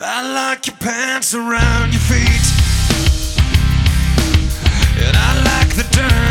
I like your pants around your feet, and I like the dirt.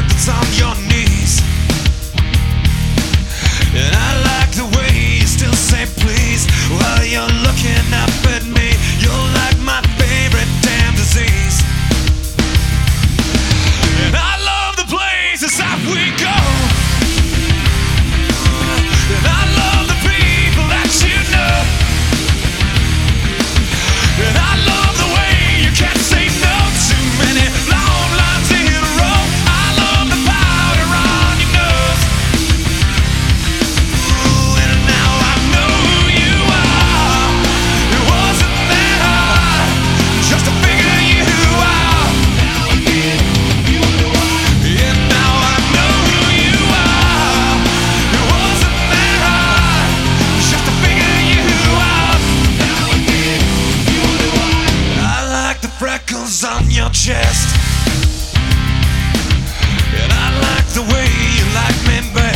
like members.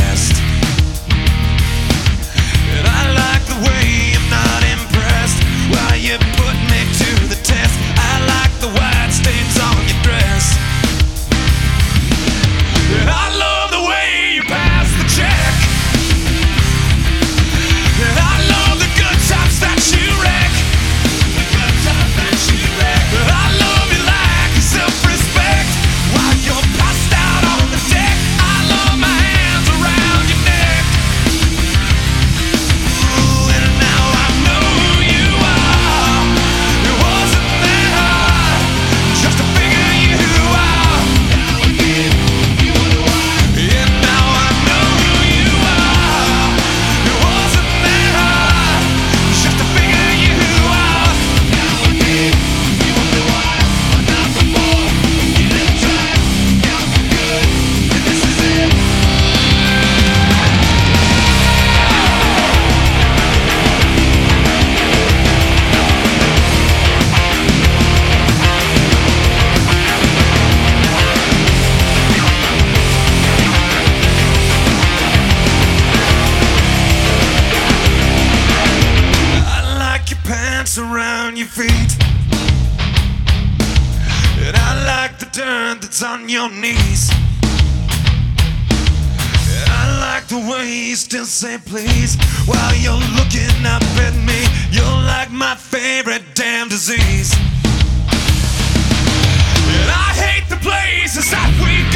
on your feet. And I like the dirt that's on your knees. And I like the way you still say please while you're looking up at me. You're like my favorite damn disease. And I hate the places that we